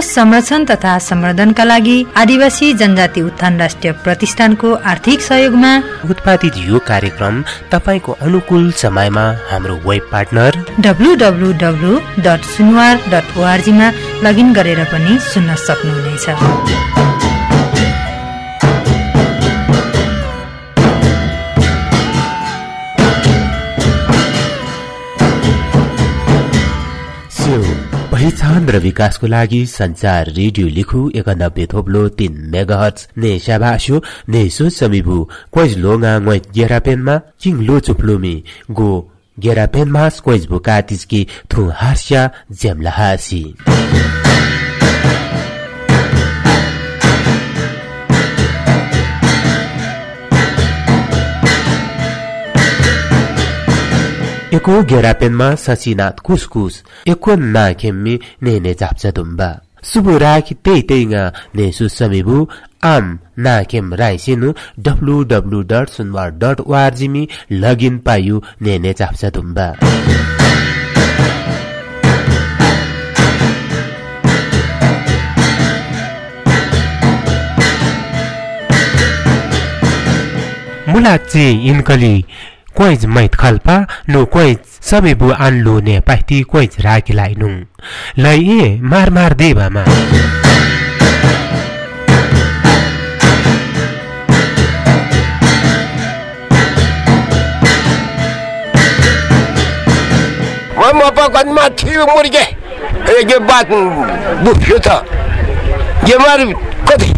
संरक्षण तथा सम्वर्धनका लागि आदिवासी जनजाति उत्थान राष्ट्रिय प्रतिष्ठानको आर्थिक सहयोगमा उत्पादित यो कार्यक्रम तपाईँको अनुकूल समयमा हाम्रो वेब पार्टनर डब्लु लगइन गरेर पनि सुन्न सक्नुहुनेछ। पहिचान र विकासको लागि संचार रेडियो लिखु एकानब्बे थोप्लो तीन मेगाहट ने साभासु ने सो लोङा गेरापेनमा चिङ लो चुप्लुमी। गो गेरापेनमा क्वैज भुकातिसकी थु हास्या ज्याम्ला हासी एको गेरापेनमा सचिनाथ कुसकुस एको नाखेम्मी नेने चाप्चा दुम्बा सुबु राखी त्यही त्यही ने सुसमिबु आम नाखेम राइसिनु W W dot Sunuwar dot ओआरजिमी login पायु नेने चाप्चा दुम्बा मुलाचे इन्कली क्वैज मैत खल्पा नो सबै बु आन्लो ने पाइती क्वैज राखी लाइ नुङ लै ए मार मार दे बामा। मपकनमा थियो मुर्गे। यो बात बुझ्यो त। यो मार कति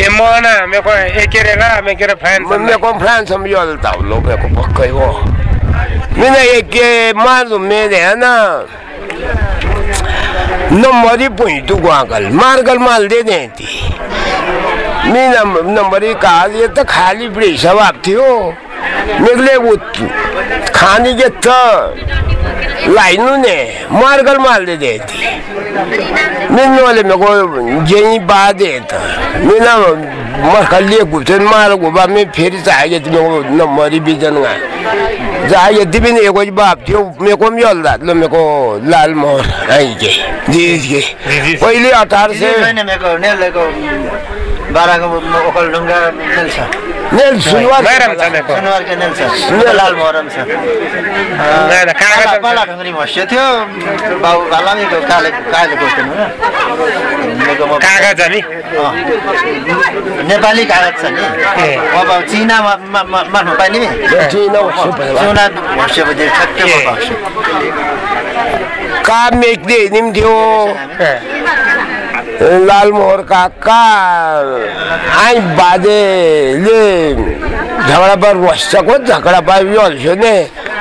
E mona me ko e kere la me kere fan. Me ko fan som yo ta lo me ko pakkai wo. Me na e ke ma do me de na. नम्बरी पुइटु गुवाकल मार्गल माल दे देती मी नम्बरी कहा ये तो खाली बड़ी स्वभाव थियो निकले वो खाने के तो लाइनु ने मार्गल माल दे देती मिल्नु वाले मेरे को यही बात है तो। मिला मरकल लिए गुप्तन मार गुबा में फिर चाहिए तो मेरे को नम्बरी बीजन का चाहिए दिबिन एक बाप थियो मेरे को भी हल्दा लो मेरे को लाल मोहर आई के जी के। पहिले अठार से मेरे को ने लेको बाराको ओकल ढुङ्गा नेल्छ नेल छ मेको सुनवार के नेल्छ लाल मोहरम छ। ना पाला ढुङ्ग्री भस्यो थियो बाउ भालामै काले काले गोष्ठी मेको म कागज अँ, नेपाली कागज छ नि। अब चिनामा मार्नु पाइने पहिला। चुना भस्योपछि ठ्याक्कै म भस्यो का मेक्ने निम थियो लालमोहर काका आई बाजेले झगडा पार बसेको झगडा पार यो हल्छ्यो ने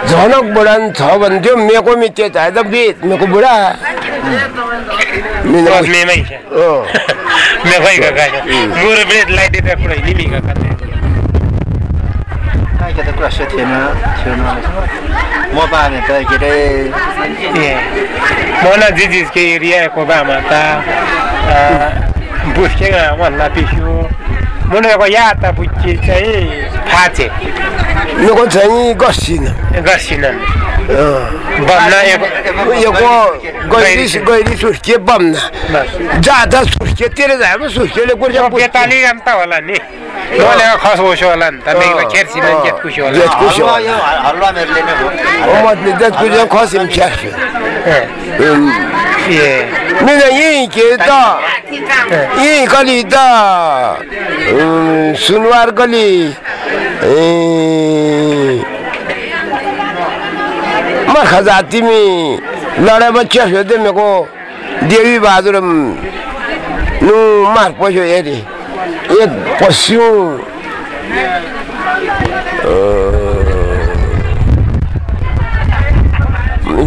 झनक बुढा छ भन्थ्यो मेको मित्य चाहे त बेत मेको बुढा मिना- बस मेमै छ अँ। मे खै गका मुर ब्रेड लाइदिएर पुरै निमी गका के त प्रश्न थिएन थिएन म पाएँ त के अरे ए मोना जिजिस के एरिया को बामा ta बुस्केगा भन्ला पिस्यो मुनेको या त बुच्ची चाहिँ फाचे मेको चाहिँ गसिन गर्सिनन् अँ। बम्न योको गैरी गैरी बम्ना बस जाँदा तेरो बेताली गाम त होला नि बोलेको खस होस् होला नि त खेर्सिन जेत खुसी होला नै हो खसिम ए यहीँ के त यहीँ गली त सुनवार गली। मर्खा जातिमी लडाइमा च्यास्यो त मेको देवी बहादुर नु मार पस्यो हेरी। एक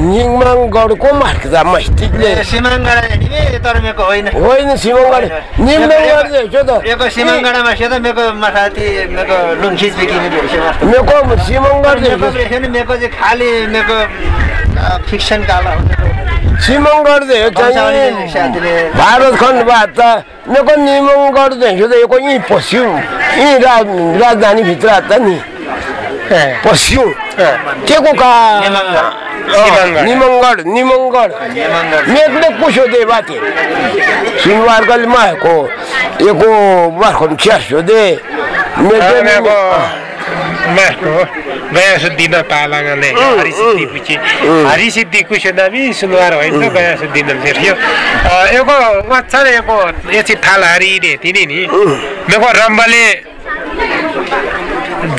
पस्यो निङमाङ गढको मार्क्दा मस्तिकले सिमाङगढा नि तर मेरो होइन होइन सिमङ्गढ गर्दैछु त सिमाङगढामा बिकिने मेको सिमङ्गढ नि चाहिँ खालि मेरो फिक्सन काला सिमङ्गढ भारत खण्ड बाद त मेको निमङ्गढ त यो यहीँ पस्यो यहीँ राज राजधानीभित्र त नि पस्यो के को का निमंगड निमंगड मेघले कुशो दे बाते सुनवार कल मा को एको बाखन छ्यासो दे मेघले आमाको मासको गया सुद्धिन पालाङले हरिसिद्धि पुची हरिसिद्धि कुसुनामी सुनवार होइन गया सुद्धिन थियो एगो वाच्छ नि एगो एकछिन थाल हरिरे तिनी नि मेको रम्बले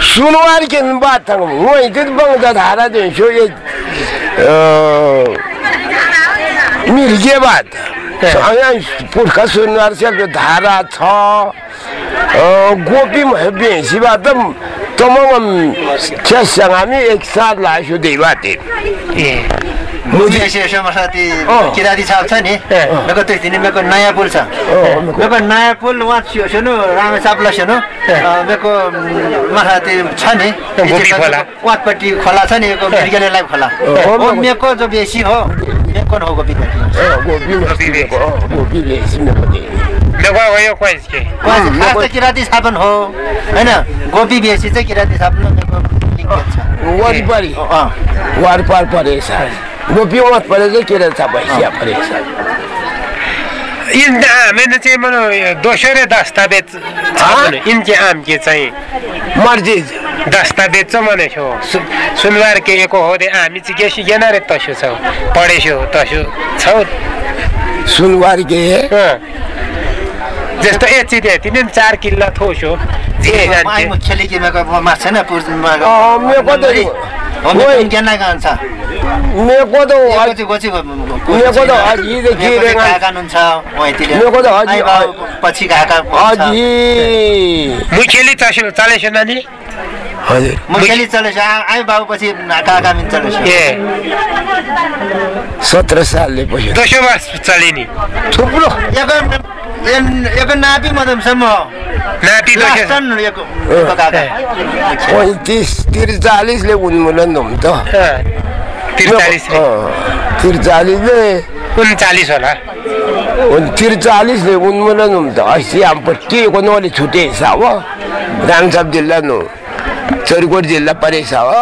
अरे तमङ वही तिद सुनवार के बात था वही तिद बंग दा धारा दे शो ये मिर्गे बात यहाँ पुर्खा सुनवार से जो धारा छ गोपी में बेसी बात तमङ छ्यासँग हामी एक साथ लाग्यो दै बाटे ए मुजी मसाती अँ। किराती छाप छ नि? मेको त्यो दिन मेको नयाँ पुल छ। मेको- नयाँ पुल छियो सुनु रामे चाप्ला सुनु अँ, मेको म, मसाती छ नि। गोपी खोला। वाटपट्टि खोला छ नि मेको बिर्गेलेलाई खोला। मेको जो बेसी हो मेको न हो गोपी किराती साबन हो। होइन गोपी बेसी चाहिँ किराती साबन छ। वरिपरि। अँ। वारपार परेछ गोपी मत परेछ के रहेछ भैँसिया परेछ इन हामीले चाहिँ मनो दोस्रो दस्तावेज आम के चाहिँ मर्जिद दस्तावेज चाहिँ छौ सुनवार के एको हो रे हामी चाहिँ के सिकेन रे तसो छौ पढेछौ तसो छौ सुनवार के। जस्तो तिनी चार किल्ला थोसो जे मेको त- मेको त मेको त पछि गएका मुखेली चसो चलेछ नानी? हजुर। मुखेली चलेछ आ- आइ बाउ पछि काका मिन चलेछ ए। सत्र सालले पछि दोस्रो वर्ष चले नि थुप्रो पैँतिस त्रिचालिसले उन्मूलन हुन् त त्रिचालिस रे त्रिचालिसले उन्चालिस होला त्रिचालिसले उन्मूलन हुन् त अस्ति हामपट्टि कोनोले छुटे हिसाब हो रामसाप जिल्ला नु चोरकोट जिल्ला परेछ हो।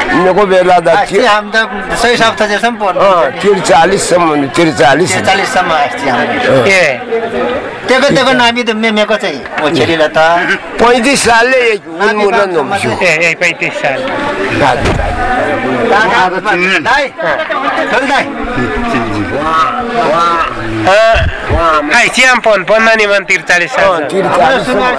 उनीहरूको बेला त अस्ति हाम त सय सप्ताह जसम्म पर्नु त्रिचालिससम्म त्रिचालिस त्रिचालिससम्म ए त्यको त्यको नापी त मेमेको चाहिँ मुखेलीलाई त पैँतिस सालले उन्मूलन हुन्छ ए ए पैँतिस साल चियाम पन त्रिचालिस साल छ। हाम्रो सुनवार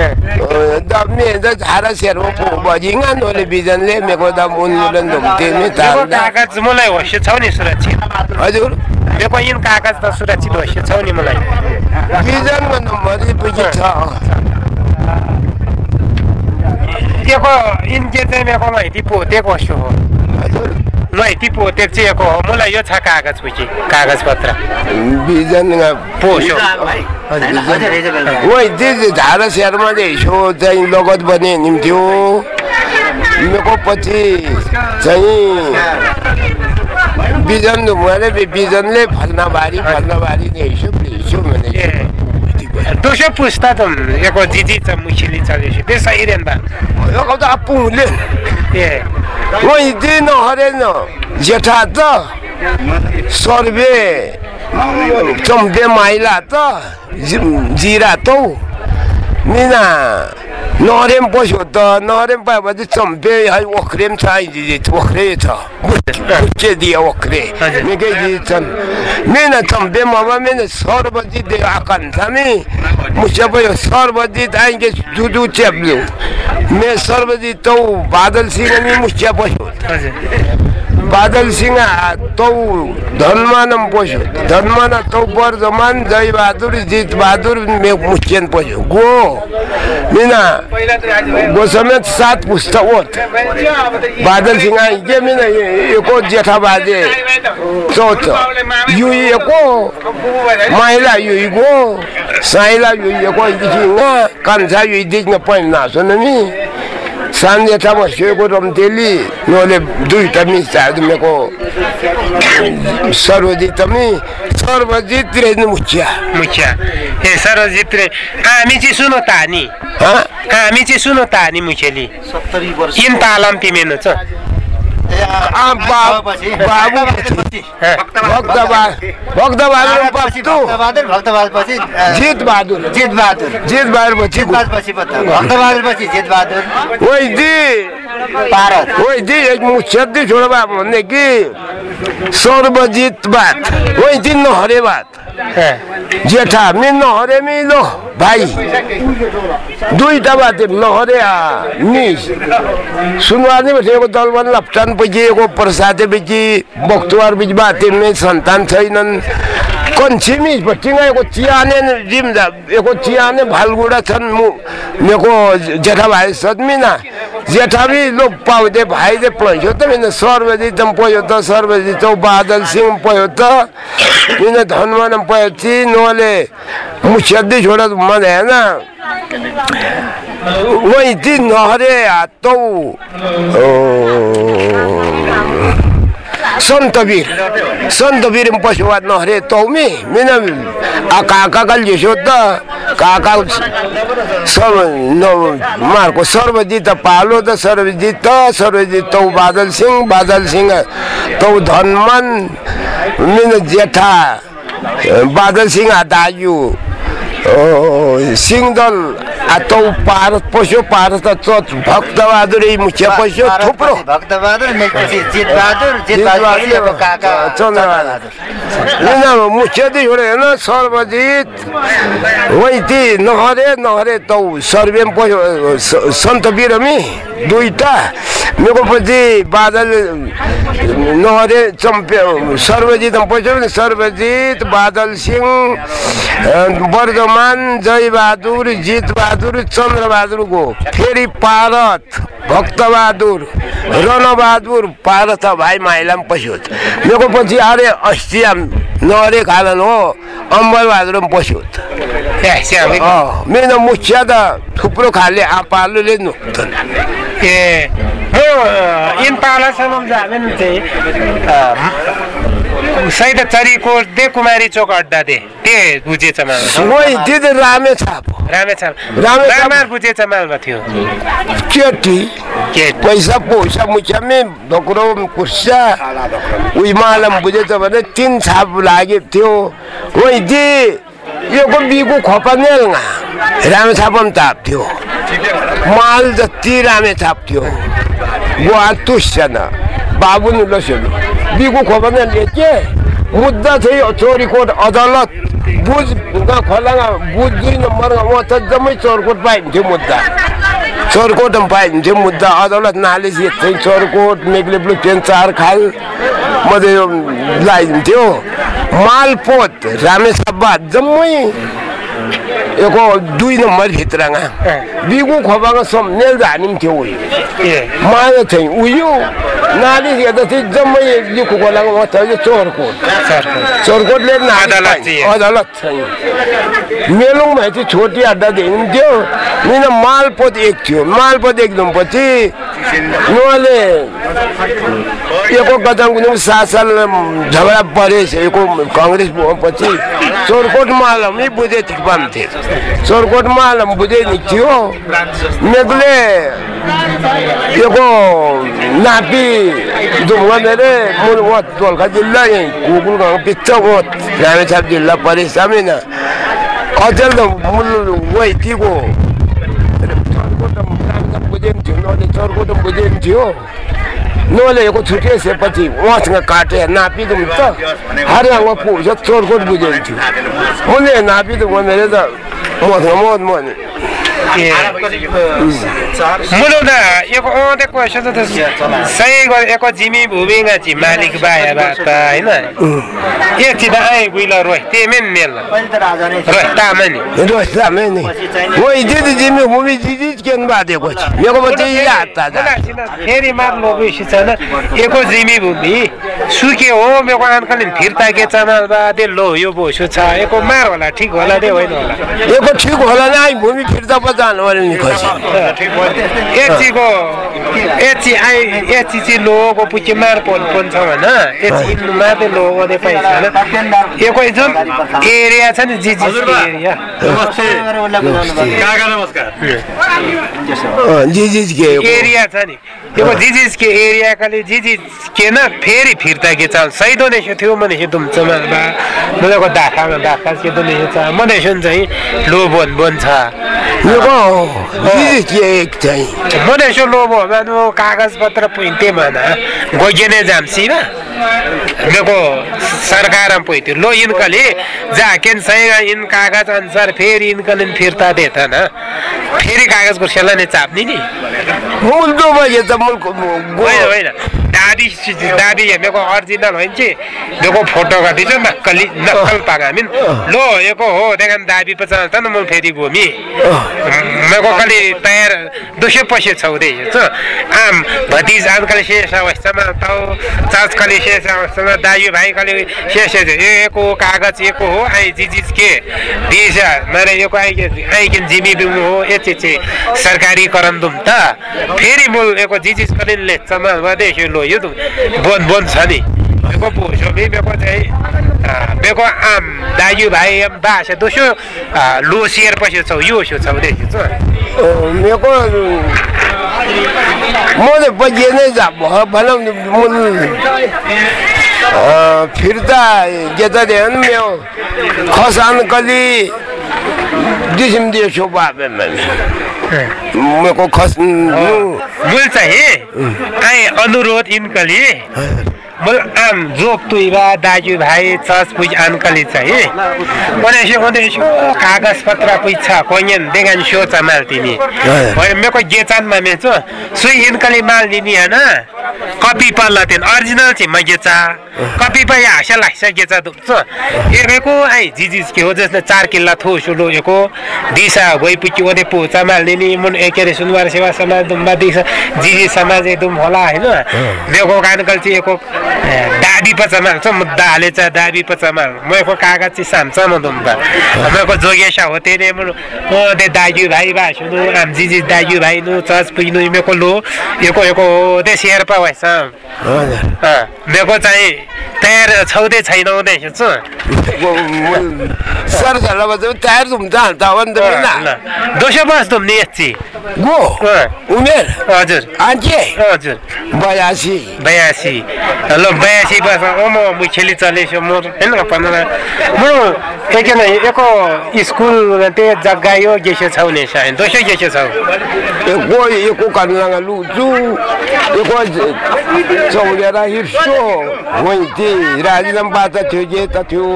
सङ्घको अध्यक्ष चाहिँ हुनुहुन्छ मिना अझी दम्ने त झारा सेरमा बजिङा नोले बिजनले मेको त उन्मूलन धुम्थे नि मेरो ताल्दा कागज मलाई होस्य छौ नि सुरक्षित हजुर यिन कागज त सुरक्षित छौ नि मलाई बिजनमा नम्बर पछि छ एको इनके चाहिँ मेरो माहिती पोतेको होस्यो हो हजुर माहिती पोते चाहिँ हो मलाई यो छ कागज पछि कागज पत्र बिजन पोस्यो हिजो वही त्यो झारा सेरमा चाहिँ यसो चाहिँ लगत बने निम्थ्यो मेको पछि चाहिँ बिजन धुमुवाले बिजनले फल्नाबारी फल्नाबारी नै हिसो हिसो भने दोस्रो पुस्ता त एको जिजी छ मुखिली चलेपछि त्यसै रेन त। यो त आपुले? ए। वही दिन हरेन जेठा त सर्वे चम्पे माइला त जि- जिरा तौ मिना नरेम पस्यो त नरेम पाएपछि चम्पे है ओख्रेम छ है ओख्रे छ गुच्चे दिए ओख्रे। निकै छन् मिना चम्पे मामा मिना सर्वजित आकान छामी मुझे भयो सर्वजित आएंगे जुदू चेप्लू मैं सर्वजित तो बादल सिंह में मुझे पस्यो हजुर बादल सिंह तौ धनमानम पस्यो धनमान तौ वर्धमान जय बहादुर जित बहादुर मुखियन पस्यो गो मिना गो समेत सात पुस्तक बादल सिंह के मिना एको जेठा बाजे चौथ. यु एको माइला यु गो साइला यु एको इदिङा कान्छा यु इदिङ पहिना सुनमी सानजेठामा सेको रम्तेली नोले दुईवटा मिस्टाहरू मेको सर्वजित मी. सर्वजित रहेन मुखिया मुखिया ए सरजित रे हामी चाहिँ सुनो तानी हाँ हामी चाहिँ सुनो तानी मुखेली सत्तरी वर्ष इन तालम तिमेन छ जितबहादुर पछि भक्तबहादुर पछि जित बहादुर ओइ दि भारत ओइ दि एक मुछ्यदी छोडबा भन्ने कि सर्वजित बात ओइ दिन नहरे बात जेठा मी नहरे मी लो भाइ दुईटा बात नहरे मिस सुनवानी बसेको दलवन लप्टान पछि एको प्रसादे पछि बक्तुवार बिच बाते में सन्तान छैनन् कन्छिमी टिङ्गाएको चियाने जिम एको चियाने भालगुडा छन् मेको जेठा भाइ सदमिना जेठा भी लोग पाउँदै भाइ दे पढ्यो त मिन सर्वजित पढ्यो त सर्वजित बादल सिंह पढ्यो त मिन धनमान पढ्यो छि नोले मुछ्यदी छोडा मन हेन वही दिन नहरे हातौ सन्तवीर सन्तवीर पशुवाद नहरे तौमी मिन आ काका कल जेसो त काका सब न मार्को सर्वजित पालो त सर्वजित सर्वजित तौ बादल सिंह बादल सिंह तौ धनमान मिन जेठा। बादल सिंह दाजु सिंहदल तौ पारत पस्यो पारत चोच भक्तबहादुर मुखिया पस्यो थुप्रो भक्तबहादुर चन्द्रबहादुर मुखियादी छोडे हेर्न सर्वजित वैती नहरे नहरे तौ सर्वे पस्यो सन्त बिरमी दुईटा मेरो पछि बादल नहरे चम्पे सर्वजित पस्यो भने सर्वजित बादल सिंह वर्धमान जय बहादुर जित बहादुर चन्द्रबहादुर गो फेरि पारत भक्तबहादुर रणबहादुर पारत भाइ माइला पनि पस्यो मेरो पछि अरे अस्ति नहरे खालन हो अम्बरबहादुर पनि पस्यो मेरो मुखिया त थुप्रो खाले आपालुले ए चाहिँ सहित चरीको दे कुमारी चोक अड्डा दे। ते बुझेछ मालमा? वही दिदी रामे छाप। रामेछाप रामेछाप। रामार बुझेछ मालमा थियो। केटी के? पैसा पैसा मुछ्यामे ढोक्रो कुर्सा उही मालम बुझेछ भने तिन छाप लागेको थियो। वही दि योको बिगु खोपनेल रामे छाप पनि ताप थियो। माल जति रामे छाप थियो। गुवा तुस्छन बाबु नु लस्यो। बिगु खोपनेल के मुद्दा थियो चोरीकोट अदालत बुझ खोलामा बुझ दुई नम्बरमा म त जम्मै चोरकोट पाइन्थ्यो मुद्दा चोरकोट पनि पाइन्थ्यो मुद्दा अदालत नालिस यस्तै चोरकोट मेग्लेब्लु टेन चार खाल मात्रै यो लगाइदिन्थ्यो मालपोत रामेछापा जम्मै एको दुई नम्बर भित्रगा बिगु खोपामा सम्झेल जाने थियो उयो ए माया थिएँ उयो नाली हेर्दा जम्मै यो खोलाको मात्रै यो चोरकोट अदालत छैन मेलुङ भए चाहिँ छोटी अड्डा दिनुहुन्थ्यो मिन मालपोत एक थियो मालपोत एक पछि उहाँले एको गजाङ सात साल झगडा परेछ एको कङ्ग्रेस पछि चोरकोट मालमै बुझे थिक पान्थे चोरकोट मालम बुझे थियो मेघले एको नापी दुम्गा मेरे मुल वत दोलखा जिल्ला यहीँ कुकुल गाउँ वत रामेछाप जिल्ला परेछ सामिन अचेल त मुल वही थिएको चर्कोट रामेछाप बुझे पनि थियो नले चर्कोट पनि बुझे पनि थियो नले एको छुटेपछि उहाँसँग काटे नापिदिउँ त हरियामा पुग्छ चोरकोट बुझे पनि थियो उसले नापिदिउँ मेरो त मसँग मन मुलुना एको अँधे क्वेसन त सही गरे एको जिमी भूमिगा ची मालिक बाया बाता होइन एक चिता आइ बुइल रोइ तेमेन नेल पहिले त राजा नै रोइ रोस्तामै नि वही दिदी जिम्मे भूमि दिदी केन बाँधेको छ मेरो याद ताजा फेरि मार्लो बेसी छैन एको जिमी भूमि सुके हो मेरो आनकालीन फिर्ता के चमाल बा दे लो यो बोसो छ एको मार होला ठिक होला दे होइन होला एको ठिक होला नि भूमि फिर्ता जानु पर्यो नि खसी एचीको एची आइ एची चाहिँ लोगो पुची मार पोन पोन छ भन एची मात्रै लोगो दे पैसा एको जुन एरिया छ नि जी जी एरिया जी जी के एरिया छ नि यो जिजिज के एरिया काले जिजिज के न फेरि फिर्ता के चाल सैदो नेसो थियो मनेसो तुमचमा बा मजाको दाखामा दाखा के तो नेसो छ मनेसो चाहिँ लो बोन बोन छ यो जी के एक चाहिँ मनेसो लो बो मानु कागज पत्र पुइन्ते माना गोजेने जामसी बा मेको सरकार पुइते लो इनकले जाकेन सैगा इन कागज अनुसार फेरि इनकले फिर्ता देता न फेरि कागजको चाप्ने नि दो बजे त मूल होइन होइन दादी दादी मेरो ओरिजिनल होइन चाहिँ मेरो फोटो काटिन्छ नक्कली नक्कल पागामिन लो एको हो देखन दाबी त न म फेरि भूमि मेरो कले तयार दुसै पैसे छौदै छ आम भतिज आमकाले शेष अवस्थामा ताउ चाच कले शेष अवस्थामा दाजु भाइ कले शेष एको कागज एको हो आई जिजिज के दिस मेरे आइके आइकिन जिमी दुम हो एचे चे सरकारी करम दुम त फेरि मूल एको जिजिज कलिनले चमा वदेश्यो लो यो दुम बोन बोन छ नि एको पोसो बे बेको चाहिँ बेको आम दाजु भाइ बासे दोस्रो लो सेयर पछि छौ यो छौ देखि छ मेको म त नै जा भनौँ नि फिर्ता देन मेरो खसान कली दिसिम दियो बाबे मेको खस मूल चाहिँ आइ अनुरोध इन्कली मूल आम जोक तुइबा दाजु भाइ चर्च पुज अङ्कली चाहिँ उनीहरू उनीहरू कागज पत्र पुग्छ कोइन देखान सो छ माल तिमी मेरो गेचानमा मेचो सुई इन्कली माल दिनी होइन कपी पल्ला तेन ओरिजिनल चाहिँ म गेचा कपी पा या हाँसा लाग्छ गेचा दुख्छ एको आइ जिजिज के हो जसले चार किल्ला थो सुलो एको दिशा गइ पुची ओदे पोचा माल्ने मुन एके रे सुनवार सेवा समाज दुम्बा दिशा जिजी समाज एकदम होला होइन मेरो कानकल चाहिँ एको दाबी पचा माल्छ म दाले छ दाबी पचा माल मको कागज चाहिँ साम्छ म दुम्बा मको जोगेसा हो दे दाजु भाइ आम जिजी दाजु भाइ नु चर्च पुग्नु मेको लो एको एको दे शेर्पा भएछ मेको चाहिँ तयार छौदै छैनौ सर सल्लाह तयार ना. दोस्रो बस गो उमेर हजुर. हजुर. बयासी. बयासी. ल बयासी बस म मुखेली चलेछु म होइन पन्ध्र म एकन एको स्कुल ते जग्गा यो गेसो छौ ने सायद दोस्रो गेसो छौ एको एको kanlanga luzu eko चौलेरा हिर्सो वैती राजीनाम पाता थियो जे त थियो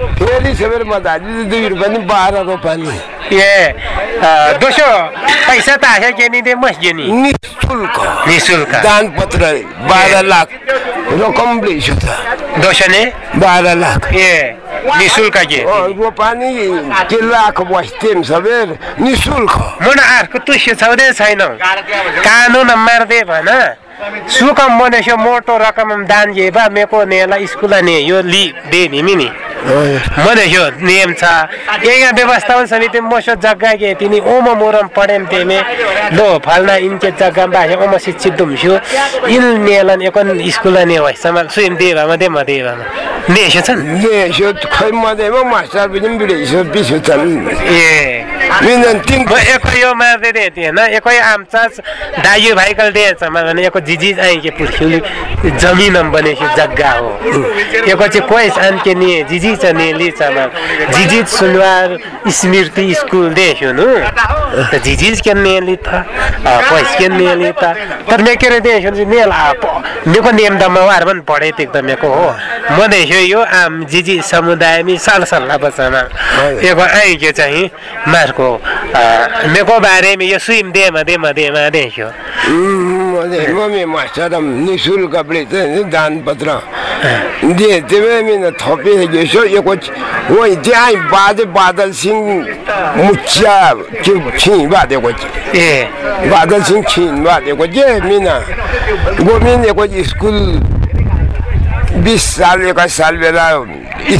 फेरि सेवेर म दाजु दुई रुपियाँ नि बाह्र रुपियाँ नि ए दोस्रो पैसा त आयो के नि दे मस गेनी निशुल्क निशुल्क दान पत्र बाह्र लाख रकम लिएको छ दोस्रो ने बाह्र लाख ए निशुल्क गे रोपानी के लाख बस्थ्यौँ सबेर निशुल्क मुना अर्को तुस्य छँदै छैन कानुन मार्दे भन सुकम मनेसो मोटो रकम दान जे बा मेको नेला स्कुल ने यो लि दे नि मनेसो नियम छ। यहाँ व्यवस्थापन समिति मोसो जग्गा के तिनी ओम मोरम पढेम तेमे लो फलना इनके जग्गा बाहे ओम शिक्षित दुम्सु इन नेलन एकन स्कुल ने वइ समान सुइम देवा दे म देवा नेसो छन्। यसो खै मध्येमा मास्टर पनि बिडेसो पिसो छन् ए। एको यो मार्दै थिएँ होइन एकै आमचा दाजु भाइकल दिएछ एको आइके पुर्ख्यौली जमिन बनेको जग्गा हो एको चाहिँ आन्के निए जिजी छ नेली छ जिजित सुनवार स्मृति स्कुल देख्यो नु त के नेली था कोइस के नेली था तर मेकेर देख्यो नेल मेको नेम त मवार पनि पढे त मेको हो म देख्यो यो आम जिजी समुदायमी साल सल्लाह बच्चामा एको आइके चाहिँ मार्को मेको बारेमा यो सुइम देमा देमा देमा देख्यो मम्मी मास्टर निशुल्क दानपत्र दे तिमी मिन थपे गेसो यो कुछ वही त्यहाँ बाजे बादल सिंह मुखिया छिं बादे कुछ ए बादल सिंह छिन बादे कुछ जे मिना गोमिन यो कुछ स्कुल बिस साल एक्काइस साल बेला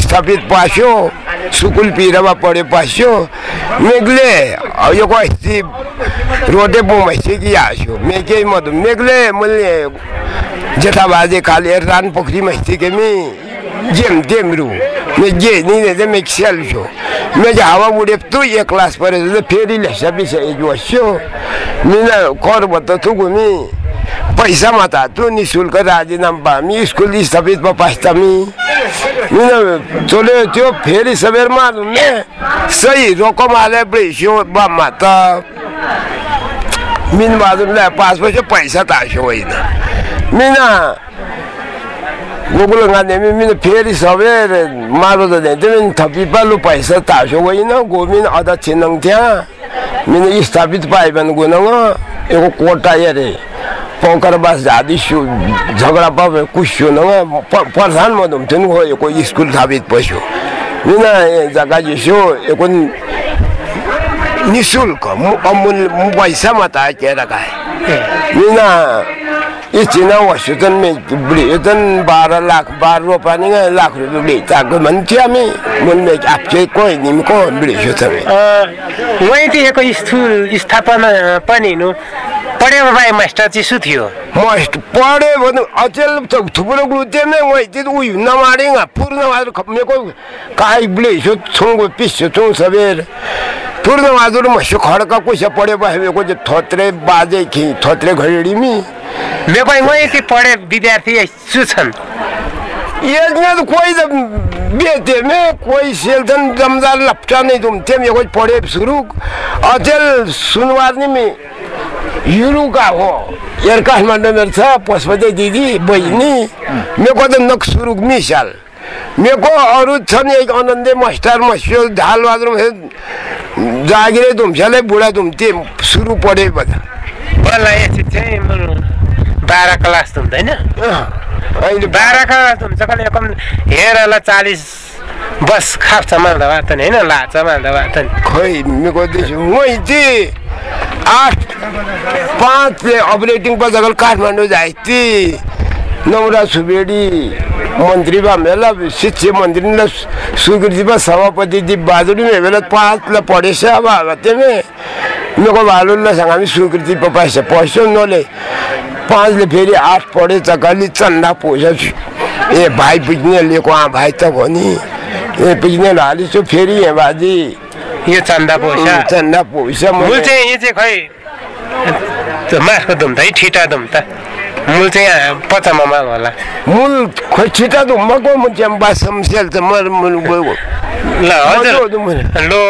स्थापित पास्यो सुकुल पिरमा पढे पास्यो मेघले यो कस्ती रोटे बुमाइसक्यो कि आस्यो मेघे मधु मेघले मैले जेठा बाजे खाले रान पोखरीमा स्थिकेमी जेम तेम्रो मे जे नि जे मे सेल्फो मे जे हावा तु एक क्लास परे फेरि लेसा बिसा जोस्यो मिना कर बत तु गुमी पैसा तु नि शुल्क राजीनामा पामी स्कुल स्थापित पास्तामी चले त्यो फेरि सबेरमा ने सही रकम हाले ब्रेस्यो बा माता मिन बाजुले पैसा पैसा तास्यो होइन मिना गोकुल गान्धी मिन फेरि सबेर मारो त तिमी थपी पालु पैसा तास्यो होइन गोमिन अध्यक्ष नङ त्यहाँ मिन स्थापित पाए भने गुनङ एगो कोटा अरे पौकर बास सु झगडा पावे कुस्यो न प्रधान म धुम्थ्यो नि हो एको स्कुल स्थापित पस्यो मिन जग्गा जिसो एको निशुल्क अमूल्य पैसा माता के रखा है मिना इस चिना वसुतन में ब्रिटन बारह लाख बारह रुपया नहीं लाख रुपये बेचा को मनथिया में मन में आपसे कोई नहीं को ब्रिटन में वहीँतिरको स्कुल स्थापना पनि नु पढेको भाइ मास्टर चाहिँ सु थियो? मस्ट पढे भने अचेल थुप्रो ग्लुते में वही चीज उई नमारेगा पूर्ण वादर मेरे को काई ब्ले सो छुंगो पिस छुंग सबेर पूर्ण वादर मस्त खड़का कुछ पढ़े भाई को जो थोत्रे बाजे की थोत्रे में। भाइ वहीँति पढे विद्यार्थी छन्? यसमें तो कोई तो में कोई सेल्थन जमदार लपटा तुम को पढ़े शुरू अचेल सुनवारनी में युरू का हो? यार काठमाडौँ मेरो छ पशुपति दिदी बहिनी। मेरो त नक सुरु मिसाल। मेरो अरू छन् एक आनन्दे मास्टर मस्यो ढाल बाथरुम जागिरे धुम्स्याले बुढा धुम्थे सुरु पढे बता मलाई एकछिन चाहिँ बाह्र क्लास हुँदैन। अहिले बाह्र क्लास हुन्छ कहिले कम हेरला चालिस बस खाप्छ माल्दा वातन होइन? लाछ माल्दा वातन। खै मेरो देश वही चाहिँ आठ पाँचले अपरेटिङ पजगल काठमाडौँ जायती नौरा सुवेडी मन्त्री बा मेला शिक्षा मन्त्री स्वीकृति बा सभापति दीप बहादुर में बेला पाँचला पढेछ अब तेमे मेको भालुल्ला सँग हामी स्वीकृति पाइछ पैसा नले। पाँचले फेरि आठ पढे चकाली चन्दा पैसा ए भाइ बुझ्ने लिएको आ भाइ त भनी। ए बुझ्ने हालिछु फेरि यहाँ बाजी यो चन्दा पैसा चन्दा पैसा मूल चाहिँ यो चाहिँ खै मासको दुम त है ठिटा दुम त मूल चाहिँ पचामा माल होला मूल खोइ छिटा त मको म च्याम्बा समस्या त मर मुल गयो ल हजुर। लो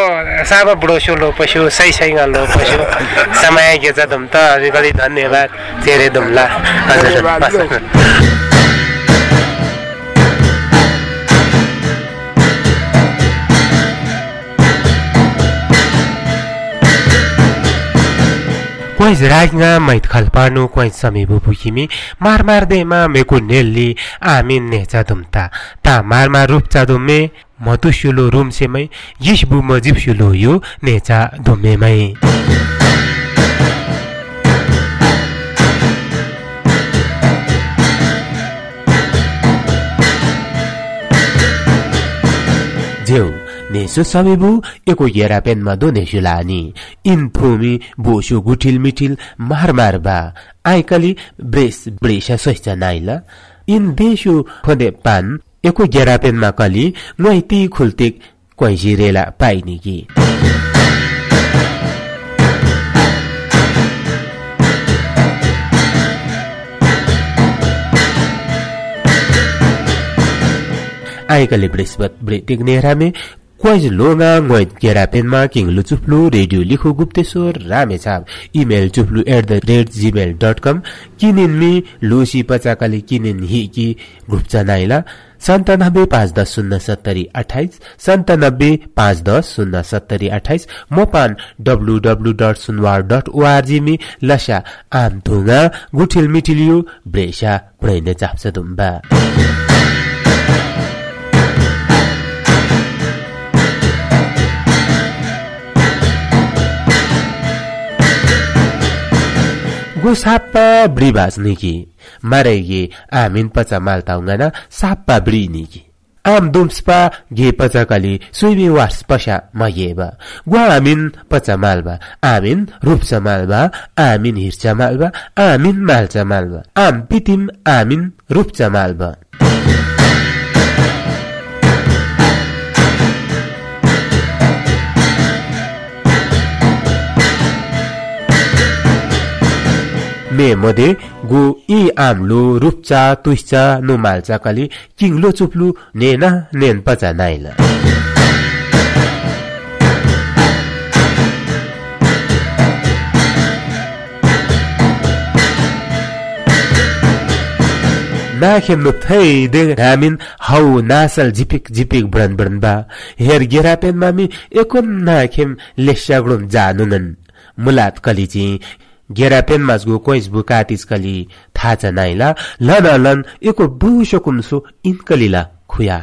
साबा बुढोसो लो पस्यो सही सही लो पस्यो समय गेछ दुम त हजुर धन्यवाद चेरे दुम्ला हजुर क्वैस राजnga मैत खल्पानु क्वैस समीबु पुखिमी मार मार देमा मेको नेल्ली आमिन नेचा दुम्ता। ता मार मार रूपचा दुमे मधुसुलो रुमसेमै यिसबु मजिबसुलो यो नेचा दुमेमै जेउ। नेसो समेबु एको येरापेनमा दो नेसुलानी इन थोमी बोसो गुठिल मिठिल, मार मार बा। आइकली, ब्रेस, ब्रेसा सोइचा नाइला। इन देशु खोदे पान एको येरापेनमा कली मैती खुल्तिक क्वैसी रेला पाइनी की आइकले बृहस्पत ब्रेटिक नेहरामे क्वाइज लोङा ngoi गेरापेनमा किङ लुचुफ्लु रेडियो लिखु Gupteshwar Ramechhap email चुफ्लु at the rate Gmail dot com kinin मी लुसी पचाकली किनिन हि कि घुप्चा नाइला सन्तानब्बे पाँच दस शून्य सत्तरी अठाइस सन्तानब्बे पाँच दस शून्य सत्तरी अठाइस मोपान W W dot Sunuwar dot O R G me लसा आम थुङ्गा गुठिल मिठिलियो ब्रेसा पुढैने चाप्छ दुम्बा गो साप्पा ब्रिबाज निकी मारे आमिन पचा साप्पा निकी आम दुम्सपा गे आमिन पचा आमिन रूपचा मालबा आमिन हिर्चा मालबा आमिन माल्चा मालबा आम पितिम आमिन रूपचा मालबा मे मध्ये गो इ आमलो रुप्चा तुइचा नो माल्चा कली किङलो चुप्लु नेना नेन पचा नाइला। नाखेम नो थै दे रामिन हौ नासल जिपिक जिपिक ब्रन ब्रन बा। हेर गेरापेन मामी एकोन नाखेम लेस्यागुण जानुनन। मुलात कलिची गेरापेन mazgu कोइस बुकातिस कली थाचा नाइला लन लन एको बुशो कुमसो इनकलिला खुया